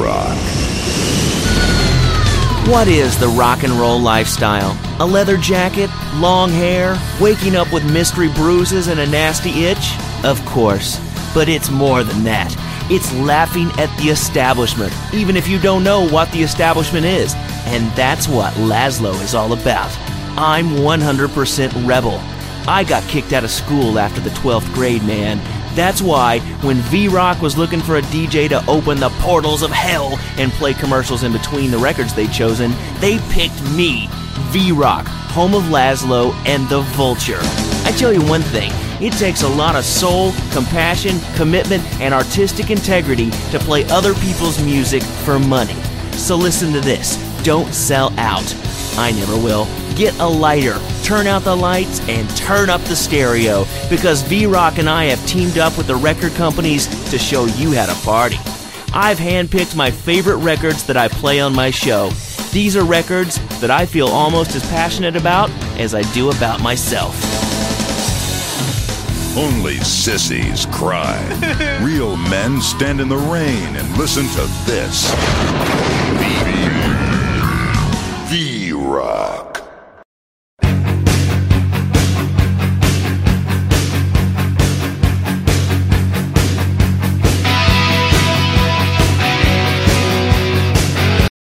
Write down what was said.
Rock. What is the rock and roll lifestyle? A leather jacket, long hair, waking up with mystery bruises and a nasty itch? Of course. But it's more than that. It's laughing at the establishment, even if you don't know what the establishment is. And that's what Lazlow is all about. I'm 100% rebel. I got kicked out of school after the 12th grade, man. That's why when V Rock was looking for a DJ to open the portals of hell and play commercials in between the records they'd chosen, they picked me, V Rock, home of Lazlow and the Vulture. I tell you one thing, it takes a lot of soul, compassion, commitment, and artistic integrity to play other people's music for money. So listen to this don't sell out. I never will. Get a lighter, turn out the lights, and turn up the stereo because V Rock and I have teamed up with the record companies to show you how to party. I've handpicked my favorite records that I play on my show. These are records that I feel almost as passionate about as I do about myself. Only sissies cry. Real men stand in the rain and listen to this. V Rock.